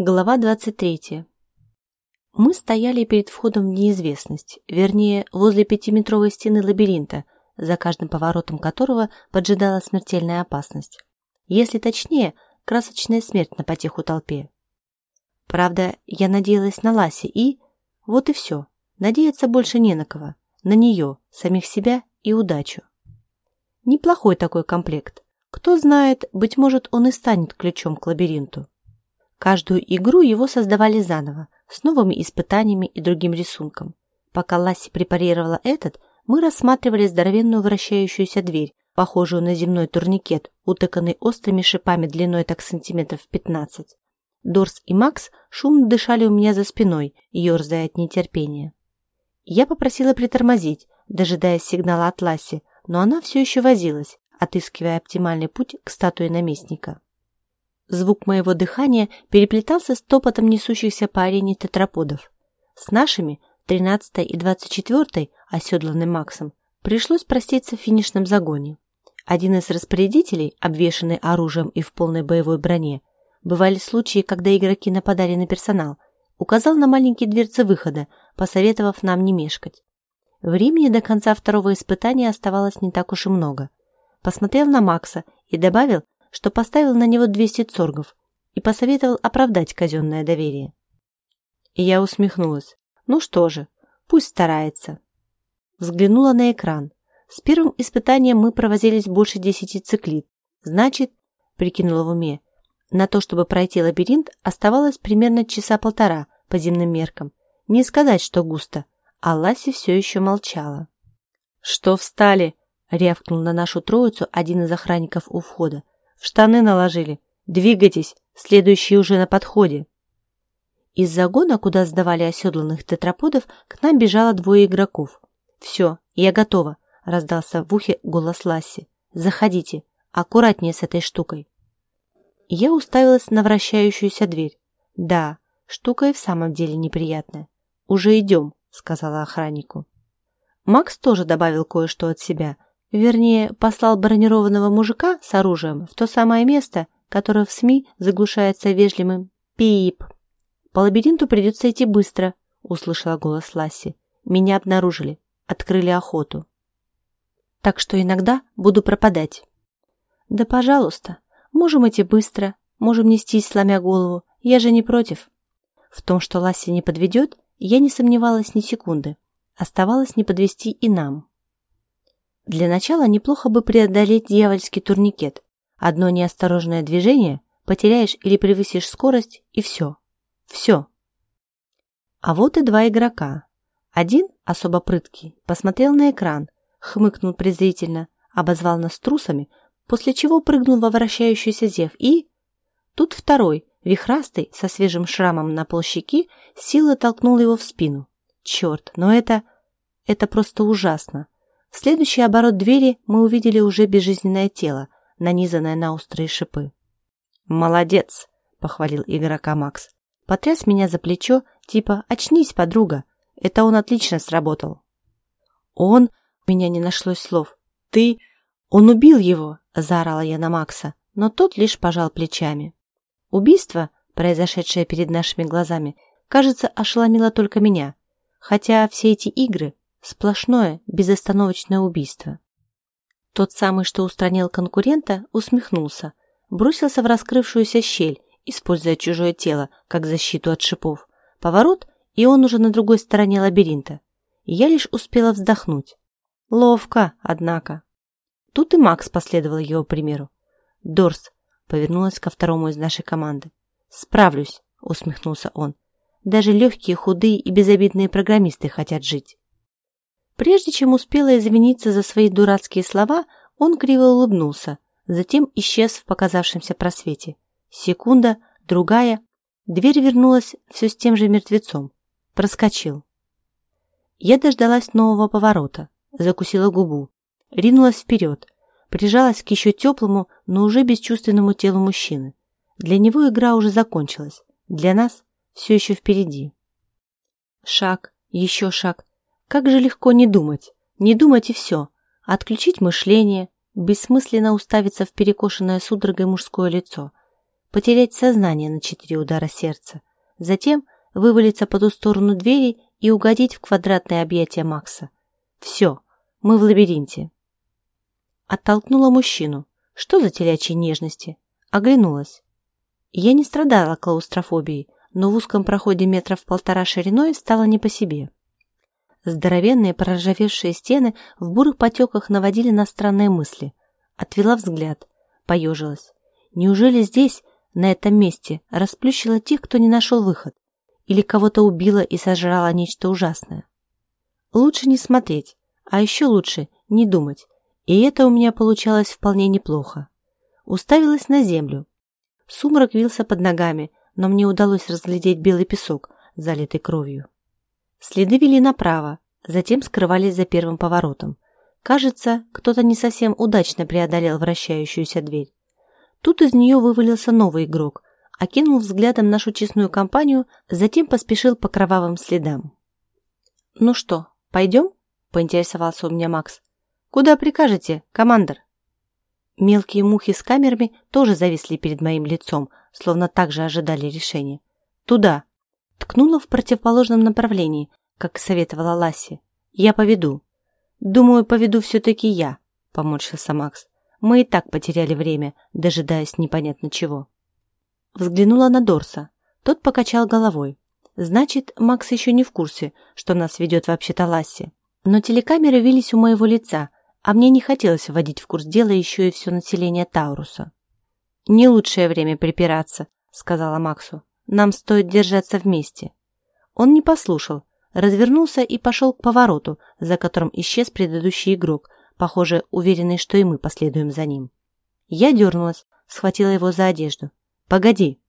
Глава 23. Мы стояли перед входом в неизвестность, вернее, возле пятиметровой стены лабиринта, за каждым поворотом которого поджидала смертельная опасность. Если точнее, красочная смерть на потеху толпе. Правда, я надеялась на Ласи и... Вот и все. Надеяться больше не на кого. На нее, самих себя и удачу. Неплохой такой комплект. Кто знает, быть может, он и станет ключом к лабиринту. Каждую игру его создавали заново, с новыми испытаниями и другим рисунком. Пока Ласси препарировала этот, мы рассматривали здоровенную вращающуюся дверь, похожую на земной турникет, утыканный острыми шипами длиной так сантиметров 15. Дорс и Макс шумно дышали у меня за спиной, ерзая от нетерпения. Я попросила притормозить, дожидаясь сигнала от Ласси, но она все еще возилась, отыскивая оптимальный путь к статуе наместника. Звук моего дыхания переплетался с топотом несущихся по арене тетраподов. С нашими, 13 и 24 оседланным Максом, пришлось проститься в финишном загоне. Один из распорядителей, обвешанный оружием и в полной боевой броне, бывали случаи, когда игроки нападали на персонал, указал на маленькие дверцы выхода, посоветовав нам не мешкать. Времени до конца второго испытания оставалось не так уж и много. Посмотрел на Макса и добавил, что поставил на него 200 цоргов и посоветовал оправдать казенное доверие. И я усмехнулась. Ну что же, пусть старается. Взглянула на экран. С первым испытанием мы провозились больше десяти циклит. Значит, прикинула в уме, на то, чтобы пройти лабиринт, оставалось примерно часа полтора по земным меркам. Не сказать, что густо, а Ласси все еще молчала. «Что встали?» — рявкнул на нашу троицу один из охранников у входа. В штаны наложили. Двигайтесь, следующий уже на подходе. Из загона, куда сдавали оседланных тетраподов, к нам бежало двое игроков. «Все, я готова», — раздался в ухе голос Ласси. «Заходите, аккуратнее с этой штукой». Я уставилась на вращающуюся дверь. «Да, штука и в самом деле неприятная. Уже идем», — сказала охраннику. Макс тоже добавил кое-что от себя — Вернее, послал бронированного мужика с оружием в то самое место, которое в СМИ заглушается вежливым «пип». «По лабиринту придется идти быстро», — услышала голос Ласси. «Меня обнаружили. Открыли охоту. Так что иногда буду пропадать». «Да, пожалуйста. Можем идти быстро, можем нестись, сломя голову. Я же не против». В том, что Ласси не подведет, я не сомневалась ни секунды. Оставалось не подвести и нам. Для начала неплохо бы преодолеть дьявольский турникет. Одно неосторожное движение, потеряешь или превысишь скорость, и все. Все. А вот и два игрока. Один, особо прыткий, посмотрел на экран, хмыкнул презрительно, обозвал нас трусами, после чего прыгнул во вращающийся зев и... Тут второй, вихрастый, со свежим шрамом на полщеки, силой толкнул его в спину. Черт, но это... это просто ужасно. В следующий оборот двери мы увидели уже безжизненное тело, нанизанное на острые шипы. «Молодец!» — похвалил игрока Макс. Потряс меня за плечо, типа «Очнись, подруга!» Это он отлично сработал. «Он...» — у меня не нашлось слов. «Ты...» «Он убил его!» — заорала я на Макса, но тот лишь пожал плечами. Убийство, произошедшее перед нашими глазами, кажется, ошеломило только меня, хотя все эти игры Сплошное, безостановочное убийство. Тот самый, что устранил конкурента, усмехнулся, бросился в раскрывшуюся щель, используя чужое тело, как защиту от шипов. Поворот, и он уже на другой стороне лабиринта. я лишь успела вздохнуть. Ловко, однако. Тут и Макс последовал его примеру. «Дорс», — повернулась ко второму из нашей команды. «Справлюсь», — усмехнулся он. «Даже легкие, худые и безобидные программисты хотят жить». Прежде чем успела извиниться за свои дурацкие слова, он криво улыбнулся, затем исчез в показавшемся просвете. Секунда, другая, дверь вернулась все с тем же мертвецом. Проскочил. Я дождалась нового поворота, закусила губу, ринулась вперед, прижалась к еще теплому, но уже бесчувственному телу мужчины. Для него игра уже закончилась, для нас все еще впереди. Шаг, еще шаг, как же легко не думать. Не думать и все. Отключить мышление, бессмысленно уставиться в перекошенное судорогой мужское лицо. потерять сознание на четыре удара сердца, затем вывалиться по ту сторону двери и угодить в квадратное объятие Макса. Все, мы в лабиринте. Оттолкнула мужчину. Что за телячьи нежности? Оглянулась. Я не страдала клаустрофобией, но в узком проходе метров полтора шириной стало не по себе. Здоровенные проржавевшие стены в бурых потеках наводили на странные мысли. Отвела взгляд, поежилась. Неужели здесь, на этом месте, расплющила тех, кто не нашел выход? Или кого-то убила и сожрала нечто ужасное? Лучше не смотреть, а еще лучше не думать. И это у меня получалось вполне неплохо. Уставилась на землю. Сумрак вился под ногами, но мне удалось разглядеть белый песок, залитый кровью. Следы вели направо, затем скрывались за первым поворотом. Кажется, кто-то не совсем удачно преодолел вращающуюся дверь. Тут из нее вывалился новый игрок, окинул взглядом нашу честную компанию, затем поспешил по кровавым следам. «Ну что, пойдем?» – поинтересовался у меня Макс. «Куда прикажете, командор?» Мелкие мухи с камерами тоже зависли перед моим лицом, словно также ожидали решения. «Туда!» Ткнула в противоположном направлении, как советовала Ласси. «Я поведу». «Думаю, поведу все-таки я», — поморщился Макс. «Мы и так потеряли время, дожидаясь непонятно чего». Взглянула на Дорса. Тот покачал головой. «Значит, Макс еще не в курсе, что нас ведет вообще-то Ласси. Но телекамеры вились у моего лица, а мне не хотелось вводить в курс дела еще и все население Тауруса. «Не лучшее время припираться», — сказала Максу. «Нам стоит держаться вместе». Он не послушал, развернулся и пошел к повороту, за которым исчез предыдущий игрок, похоже, уверенный, что и мы последуем за ним. Я дернулась, схватила его за одежду. «Погоди!»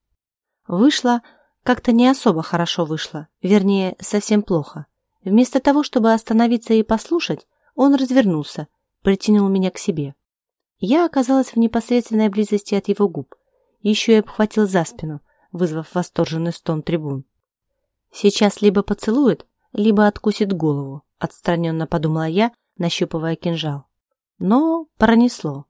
Вышла, как-то не особо хорошо вышло, вернее, совсем плохо. Вместо того, чтобы остановиться и послушать, он развернулся, притянул меня к себе. Я оказалась в непосредственной близости от его губ. Еще и обхватил за спину, вызвав восторженный стон трибун. Сейчас либо поцелует, либо откусит голову, отстраненно подумала я, нащупывая кинжал. Но пронесло.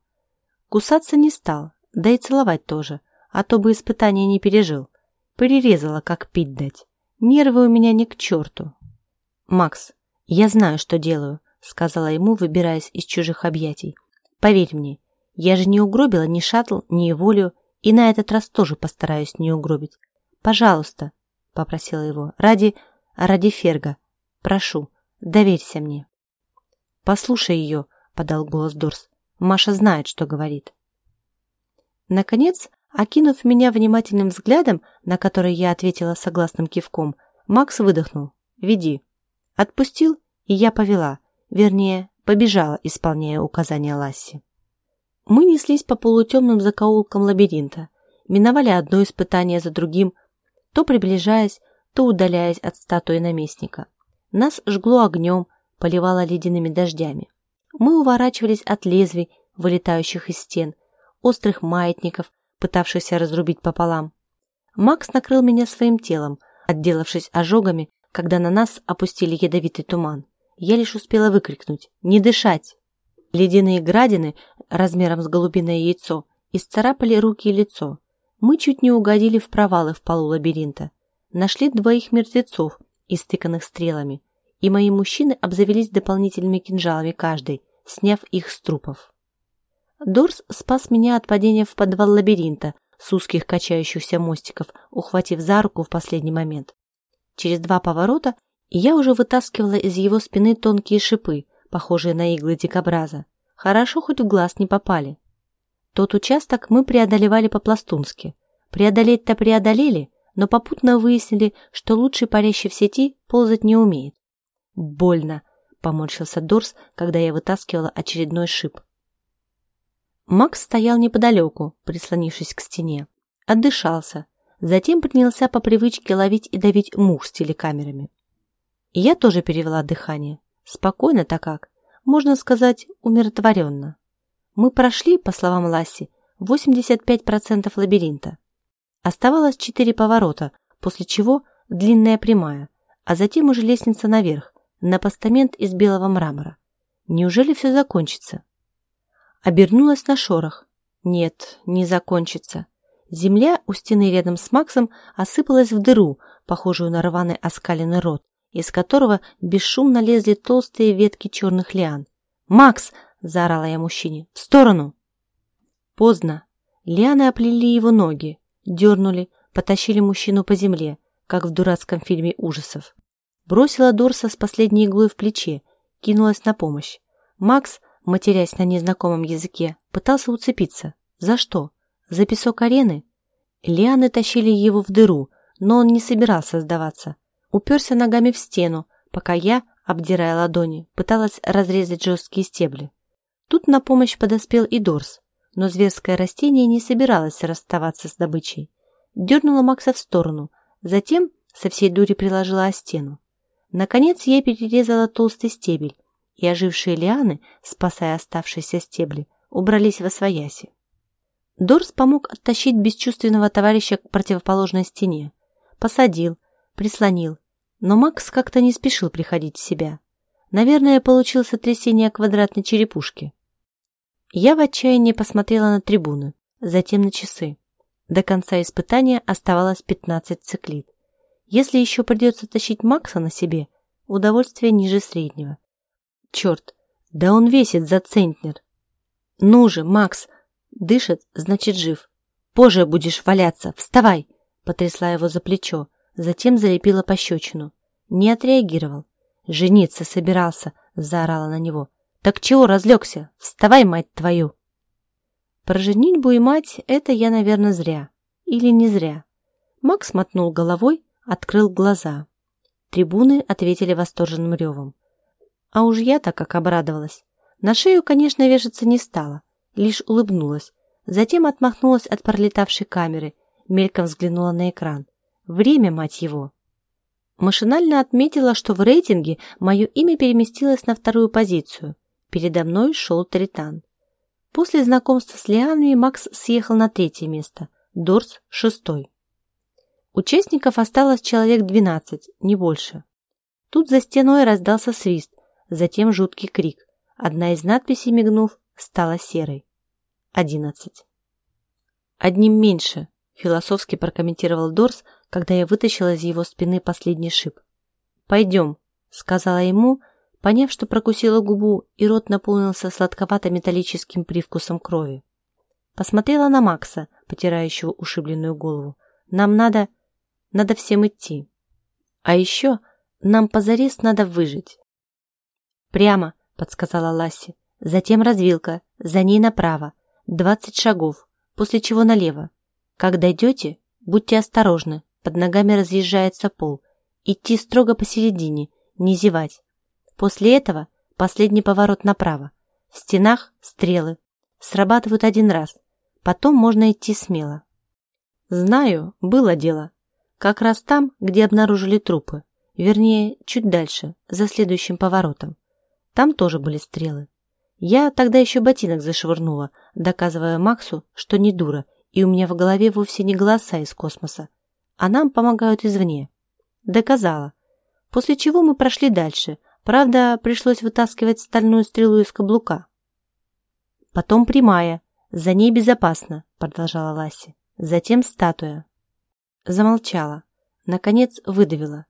Кусаться не стал, да и целовать тоже, а то бы испытание не пережил. Перерезала, как пить дать. Нервы у меня не к черту. «Макс, я знаю, что делаю», — сказала ему, выбираясь из чужих объятий. «Поверь мне, я же не угробила ни шаттл, ни волю, и на этот раз тоже постараюсь не угробить. Пожалуйста», — попросила его, — «ради... ради Ферга. Прошу, доверься мне». «Послушай ее», — подал голос Дорс. «Маша знает, что говорит». Наконец, окинув меня внимательным взглядом, на который я ответила согласным кивком, Макс выдохнул. «Веди». Отпустил, и я повела, вернее, побежала, исполняя указания Ласси. Мы неслись по полутемным закоулкам лабиринта, миновали одно испытание за другим, то приближаясь, то удаляясь от статуи наместника. Нас жгло огнем, поливало ледяными дождями. Мы уворачивались от лезвий, вылетающих из стен, острых маятников, пытавшихся разрубить пополам. Макс накрыл меня своим телом, отделавшись ожогами, когда на нас опустили ядовитый туман. Я лишь успела выкрикнуть «Не дышать!». Ледяные градины размером с голубиное яйцо исцарапали руки и лицо. Мы чуть не угодили в провалы в полу лабиринта. Нашли двоих мертвецов, истыканных стрелами, и мои мужчины обзавелись дополнительными кинжалами каждый, сняв их с трупов. Дорс спас меня от падения в подвал лабиринта с узких качающихся мостиков, ухватив за руку в последний момент. Через два поворота я уже вытаскивала из его спины тонкие шипы, похожие на иглы дикобраза. Хорошо, хоть в глаз не попали. Тот участок мы преодолевали по-пластунски. Преодолеть-то преодолели, но попутно выяснили, что лучший парящий в сети ползать не умеет. «Больно!» — поморщился Дорс, когда я вытаскивала очередной шип. Макс стоял неподалеку, прислонившись к стене. Отдышался. Затем принялся по привычке ловить и давить мух с телекамерами. Я тоже перевела дыхание. Спокойно-то как. Можно сказать, умиротворенно. Мы прошли, по словам Ласси, 85% лабиринта. Оставалось четыре поворота, после чего длинная прямая, а затем уже лестница наверх, на постамент из белого мрамора. Неужели все закончится? Обернулась на шорох. Нет, не закончится. Земля у стены рядом с Максом осыпалась в дыру, похожую на рваный оскаленный рот, из которого бесшумно лезли толстые ветки черных лиан. «Макс!» – заорала я мужчине. «В сторону!» Поздно. Лианы оплели его ноги, дернули, потащили мужчину по земле, как в дурацком фильме ужасов. Бросила Дорса с последней иглой в плече, кинулась на помощь. Макс, матерясь на незнакомом языке, пытался уцепиться. За что? За песок арены? Лианы тащили его в дыру, но он не собирался сдаваться. Уперся ногами в стену, пока я, обдирая ладони, пыталась разрезать жесткие стебли. Тут на помощь подоспел и Дорс, но зверское растение не собиралось расставаться с добычей. Дернула Макса в сторону, затем со всей дури приложила о стену. Наконец я перерезала толстый стебель, и ожившие лианы, спасая оставшиеся стебли, убрались во свояси. Дорс помог оттащить бесчувственного товарища к противоположной стене. Посадил, прислонил, но Макс как-то не спешил приходить в себя. Наверное, получил сотрясение квадратной черепушки. Я в отчаянии посмотрела на трибуны, затем на часы. До конца испытания оставалось 15 циклит. Если еще придется тащить Макса на себе, удовольствие ниже среднего. Черт, да он весит за центнер. Ну же, Макс, дышит, значит жив. Позже будешь валяться, вставай, потрясла его за плечо, затем залепила пощечину. Не отреагировал. Жениться собирался, заорала на него. Так чего разлегся? Вставай, мать твою! Про женитьбу и мать это я, наверное, зря. Или не зря. Макс мотнул головой, открыл глаза. Трибуны ответили восторженным ревом. А уж я так как обрадовалась. На шею, конечно, вешаться не стала, лишь улыбнулась. Затем отмахнулась от пролетавшей камеры, мельком взглянула на экран. Время, мать его! Машинально отметила, что в рейтинге мое имя переместилось на вторую позицию. Передо мной шел Тритан. После знакомства с Лианами Макс съехал на третье место, Дорс – шестой. Участников осталось человек 12, не больше. Тут за стеной раздался свист, затем жуткий крик. Одна из надписей, мигнув, стала серой. 11. «Одним меньше», – философски прокомментировал Дорс, когда я вытащила из его спины последний шип. «Пойдем», – сказала ему, поняв, что прокусила губу, и рот наполнился сладковато-металлическим привкусом крови. Посмотрела на Макса, потирающего ушибленную голову. «Нам надо... надо всем идти. А еще нам позарез надо выжить». «Прямо», — подсказала Ласси. «Затем развилка, за ней направо, двадцать шагов, после чего налево. Как дойдете, будьте осторожны, под ногами разъезжается пол. Идти строго посередине, не зевать. После этого последний поворот направо. В стенах стрелы. Срабатывают один раз. Потом можно идти смело. Знаю, было дело. Как раз там, где обнаружили трупы. Вернее, чуть дальше, за следующим поворотом. Там тоже были стрелы. Я тогда еще ботинок зашвырнула, доказывая Максу, что не дура, и у меня в голове вовсе не голоса из космоса, а нам помогают извне. Доказала. После чего мы прошли дальше, Правда, пришлось вытаскивать стальную стрелу из каблука. Потом прямая, за ней безопасно, продолжала Ласси. Затем статуя. Замолчала. Наконец выдавила.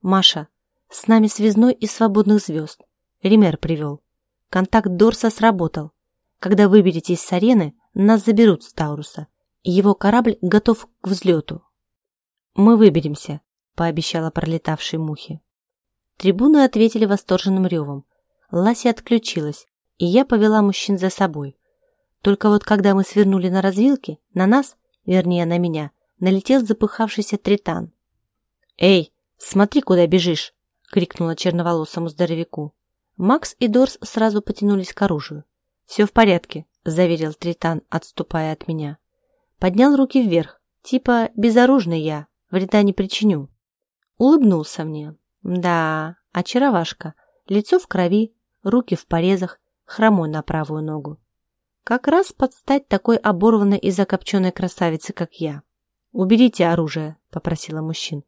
Маша, с нами связной из свободных звезд. Ремер привел. Контакт Дорса сработал. Когда выберетесь с арены, нас заберут с Тауруса. Его корабль готов к взлету. Мы выберемся, пообещала пролетавшей мухе. Трибуны ответили восторженным ревом. Лася отключилась, и я повела мужчин за собой. Только вот когда мы свернули на развилке, на нас, вернее на меня, налетел запыхавшийся тритан. «Эй, смотри, куда бежишь!» — крикнула черноволосому здоровяку. Макс и Дорс сразу потянулись к оружию. «Все в порядке», — заверил Тритан, отступая от меня. Поднял руки вверх, типа «безоружный я, вреда не причиню». Улыбнулся мне, да, очаровашка. Лицо в крови, руки в порезах, хромой на правую ногу. Как раз подстать такой оборванной и закопченной красавице, как я. «Уберите оружие», — попросила мужчин.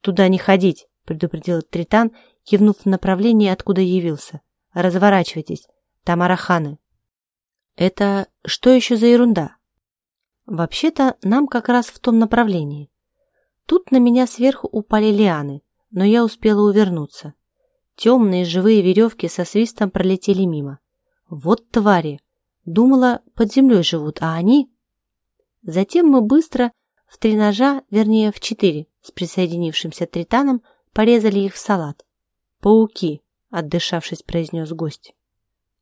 «Туда не ходить», — предупредил Тритан, кивнув в направлении, откуда явился. «Разворачивайтесь, там араханы». «Это что еще за ерунда?» Вообще-то нам как раз в том направлении. Тут на меня сверху упали лианы, но я успела увернуться. Темные живые веревки со свистом пролетели мимо. Вот твари! Думала, под землей живут, а они... Затем мы быстро в три ножа, вернее в четыре, с присоединившимся тританом, порезали их в салат. «Пауки», — отдышавшись, произнес гость.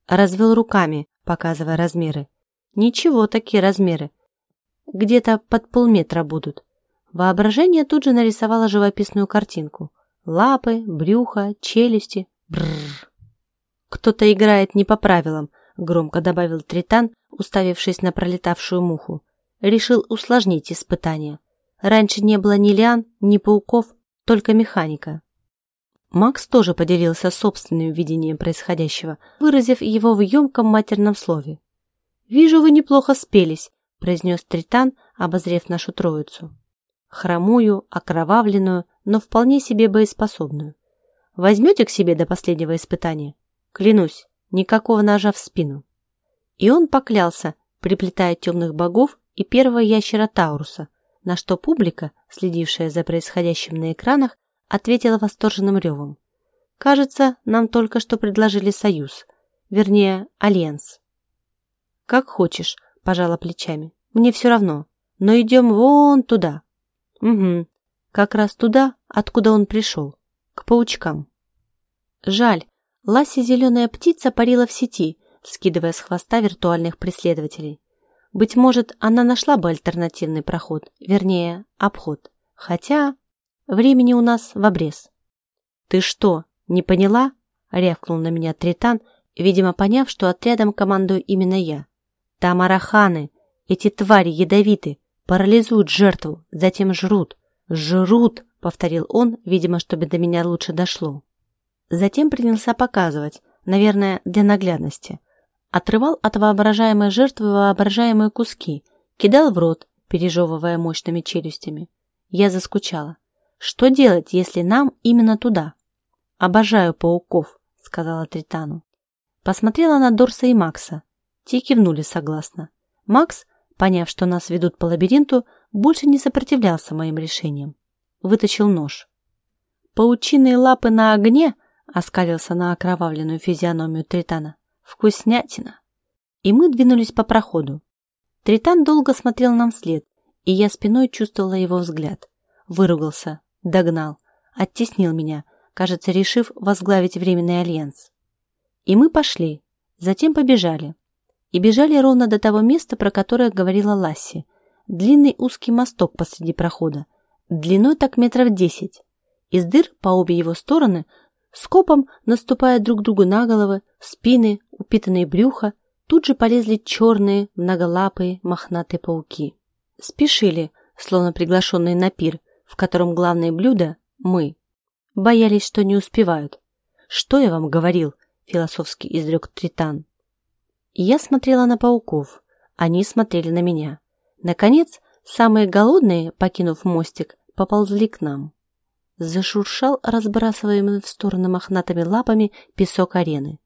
Развел руками, показывая размеры. «Ничего, такие размеры. Где-то под полметра будут». Воображение тут же нарисовало живописную картинку. Лапы, брюхо, челюсти. Бррр. «Кто-то играет не по правилам», — громко добавил Тритан, уставившись на пролетавшую муху. Решил усложнить испытание. Раньше не было ни лиан, ни пауков, только механика. Макс тоже поделился собственным видением происходящего, выразив его в емком матерном слове. «Вижу, вы неплохо спелись», — произнес Тритан, обозрев нашу троицу. Хромую, окровавленную, но вполне себе боеспособную. Возьмете к себе до последнего испытания? Клянусь, никакого ножа в спину. И он поклялся, приплетая темных богов и первого ящера Тауруса, на что публика, следившая за происходящим на экранах, ответила восторженным ревом. «Кажется, нам только что предложили союз, вернее, альянс». «Как хочешь», – пожала плечами. «Мне все равно, но идем вон туда». «Угу, как раз туда, откуда он пришел, к паучкам». Жаль, Ласси зеленая птица парила в сети, скидывая с хвоста виртуальных преследователей. Быть может, она нашла бы альтернативный проход, вернее, обход. Хотя времени у нас в обрез. «Ты что, не поняла?» — рявкнул на меня Тритан, видимо, поняв, что отрядом командую именно я. «Там араханы, эти твари ядовиты, парализуют жертву, затем жрут. Жрут!» — повторил он, видимо, чтобы до меня лучше дошло. Затем принялся показывать, наверное, для наглядности отрывал от воображаемой жертвы воображаемые куски, кидал в рот, пережевывая мощными челюстями. Я заскучала. Что делать, если нам именно туда? Обожаю пауков, сказала Тритану. Посмотрела на Дорса и Макса. Те кивнули согласно. Макс, поняв, что нас ведут по лабиринту, больше не сопротивлялся моим решениям. Вытащил нож. Паучиные лапы на огне оскалился на окровавленную физиономию Тритана. Вкуснятина. И мы двинулись по проходу. Тритан долго смотрел нам вслед, и я спиной чувствовала его взгляд. Выругался, догнал, оттеснил меня, кажется, решив возглавить Временный Альянс. И мы пошли, затем побежали. И бежали ровно до того места, про которое говорила Ласси. Длинный узкий мосток посреди прохода, длиной так метров десять. Из дыр по обе его стороны скопом наступая друг другу на головы, спины, упитанные брюха, тут же полезли черные, многолапые, мохнатые пауки. Спешили, словно приглашенные на пир, в котором главное блюдо – мы. Боялись, что не успевают. «Что я вам говорил?» – философски изрек Тритан. Я смотрела на пауков, они смотрели на меня. Наконец, самые голодные, покинув мостик, поползли к нам. Зашуршал разбрасываемый в стороны мохнатыми лапами песок арены.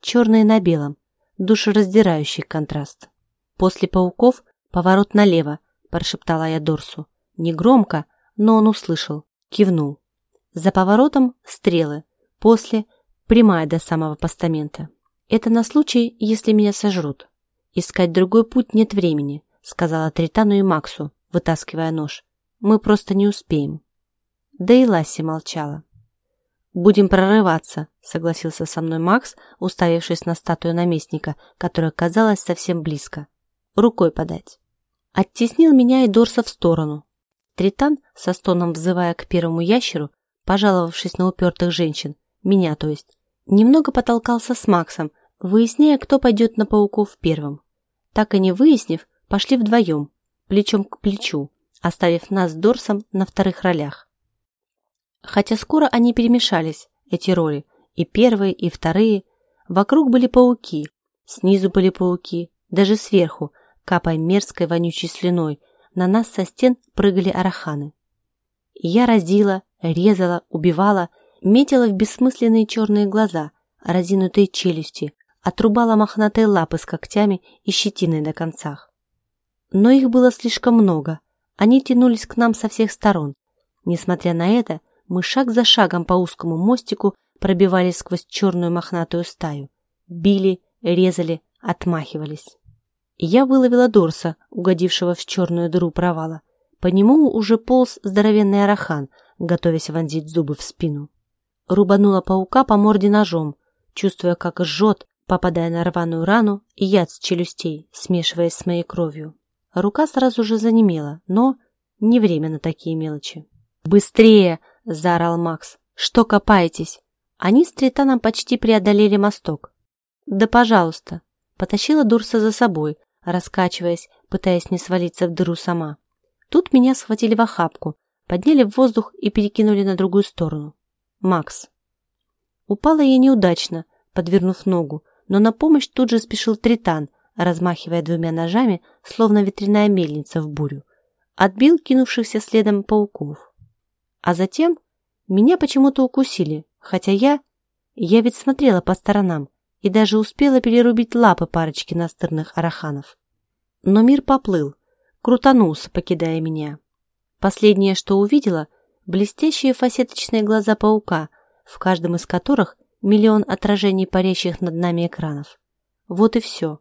Черный на белом, душераздирающий контраст. После пауков поворот налево, прошептала я Дорсу. Негромко, но он услышал, кивнул. За поворотом стрелы, после прямая до самого постамента. Это на случай, если меня сожрут. Искать другой путь нет времени, сказала Тритану и Максу, вытаскивая нож. Мы просто не успеем. Да и Ласси молчала. «Будем прорываться», — согласился со мной Макс, уставившись на статую наместника, которая казалась совсем близко. «Рукой подать». Оттеснил меня и Дорса в сторону. Тритан, со стоном взывая к первому ящеру, пожаловавшись на упертых женщин, меня то есть, немного потолкался с Максом, выясняя, кто пойдет на пауков первым. Так и не выяснив, пошли вдвоем, плечом к плечу, оставив нас с Дорсом на вторых ролях. Хотя скоро они перемешались, эти роли, и первые, и вторые. Вокруг были пауки, снизу были пауки, даже сверху, капая мерзкой вонючей слюной, на нас со стен прыгали араханы. Я разила, резала, убивала, метила в бессмысленные черные глаза, разинутые челюсти, отрубала мохнатые лапы с когтями и щетиной на концах. Но их было слишком много. Они тянулись к нам со всех сторон. Несмотря на это, мы шаг за шагом по узкому мостику пробивались сквозь черную мохнатую стаю. Били, резали, отмахивались. Я выловила Дорса, угодившего в черную дыру провала. По нему уже полз здоровенный арахан, готовясь вонзить зубы в спину. Рубанула паука по морде ножом, чувствуя, как жжет, попадая на рваную рану и яд с челюстей, смешиваясь с моей кровью. Рука сразу же занемела, но не время на такие мелочи. «Быстрее!» – заорал Макс. «Что копаетесь?» Они с Тританом почти преодолели мосток. «Да пожалуйста!» Потащила Дурса за собой, раскачиваясь, пытаясь не свалиться в дыру сама. Тут меня схватили в охапку, подняли в воздух и перекинули на другую сторону. Макс. Упала я неудачно, подвернув ногу, но на помощь тут же спешил Тритан, размахивая двумя ножами, словно ветряная мельница в бурю. Отбил кинувшихся следом пауков. А затем меня почему-то укусили, хотя я... Я ведь смотрела по сторонам и даже успела перерубить лапы парочки настырных араханов. Но мир поплыл, крутанулся, покидая меня. Последнее, что увидела, блестящие фасеточные глаза паука, в каждом из которых миллион отражений парящих над нами экранов. Вот и все.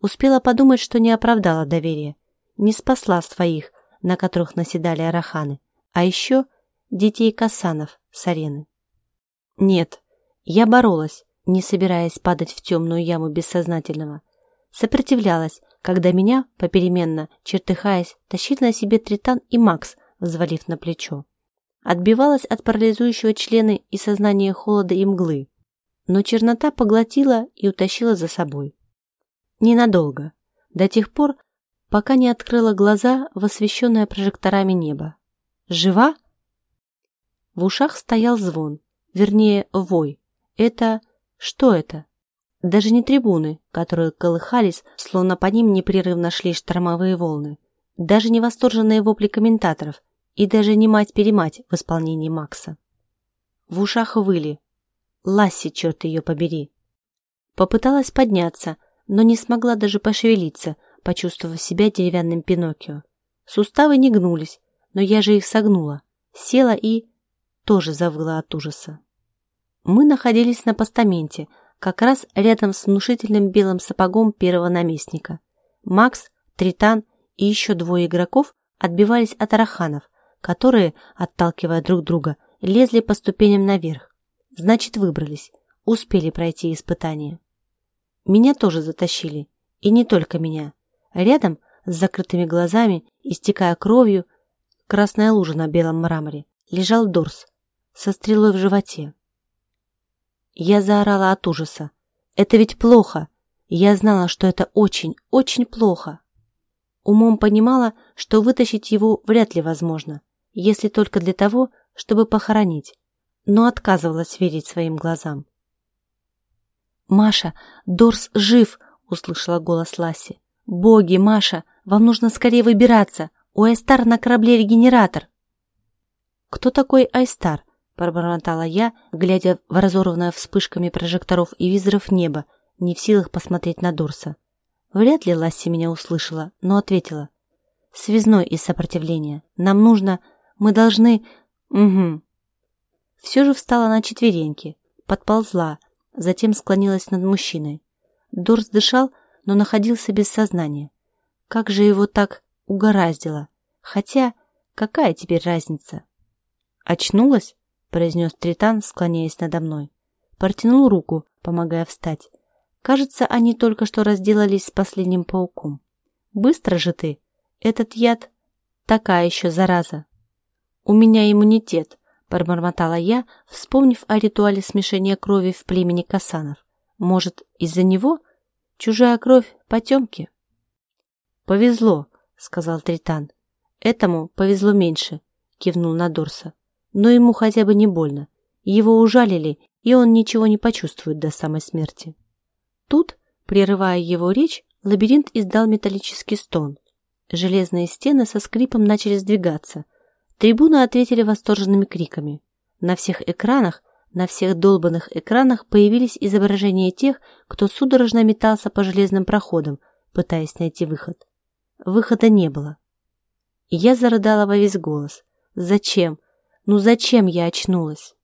Успела подумать, что не оправдала доверия, не спасла своих, на которых наседали араханы, а еще детей Касанов с арены. Нет, я боролась, не собираясь падать в темную яму бессознательного. Сопротивлялась, когда меня, попеременно, чертыхаясь, тащили на себе Тритан и Макс, взвалив на плечо. Отбивалась от парализующего члена и сознания холода и мглы, но чернота поглотила и утащила за собой. Ненадолго, до тех пор, пока не открыла глаза в освещенное прожекторами небо. «Жива?» В ушах стоял звон, вернее, вой. Это... что это? Даже не трибуны, которые колыхались, словно по ним непрерывно шли штормовые волны. Даже не восторженные вопли комментаторов. И даже не мать-перемать в исполнении Макса. В ушах выли. Ласси, черт ее побери. Попыталась подняться, но не смогла даже пошевелиться, почувствовав себя деревянным Пиноккио. Суставы не гнулись, но я же их согнула. Села и тоже завыла от ужаса. Мы находились на постаменте, как раз рядом с внушительным белым сапогом первого наместника. Макс, Тритан и еще двое игроков отбивались от араханов, которые, отталкивая друг друга, лезли по ступеням наверх. Значит, выбрались, успели пройти испытание. Меня тоже затащили, и не только меня. Рядом, с закрытыми глазами, истекая кровью, красная лужа на белом мраморе, лежал Дорс, со стрелой в животе. Я заорала от ужаса. Это ведь плохо. Я знала, что это очень, очень плохо. Умом понимала, что вытащить его вряд ли возможно, если только для того, чтобы похоронить, но отказывалась верить своим глазам. «Маша, Дорс жив!» — услышала голос Ласси. «Боги, Маша, вам нужно скорее выбираться! У Айстар на корабле регенератор!» «Кто такой Айстар?» пробормотала я, глядя в разорванное вспышками прожекторов и визоров небо, не в силах посмотреть на Дорса. Вряд ли Ласси меня услышала, но ответила. «Связной из сопротивления. Нам нужно... Мы должны... Угу». Все же встала на четвереньки, подползла, затем склонилась над мужчиной. Дорс дышал, но находился без сознания. Как же его так угораздило? Хотя, какая теперь разница? Очнулась? произнес Тритан, склоняясь надо мной. Протянул руку, помогая встать. Кажется, они только что разделались с последним пауком. Быстро же ты. Этот яд такая еще зараза. У меня иммунитет, пробормотала я, вспомнив о ритуале смешения крови в племени Касанов. Может, из-за него чужая кровь потемки? Повезло, сказал Тритан. Этому повезло меньше, кивнул на Дорса но ему хотя бы не больно. Его ужалили, и он ничего не почувствует до самой смерти. Тут, прерывая его речь, лабиринт издал металлический стон. Железные стены со скрипом начали сдвигаться. Трибуны ответили восторженными криками. На всех экранах, на всех долбанных экранах появились изображения тех, кто судорожно метался по железным проходам, пытаясь найти выход. Выхода не было. Я зарыдала во весь голос. Зачем? Ну зачем я очнулась?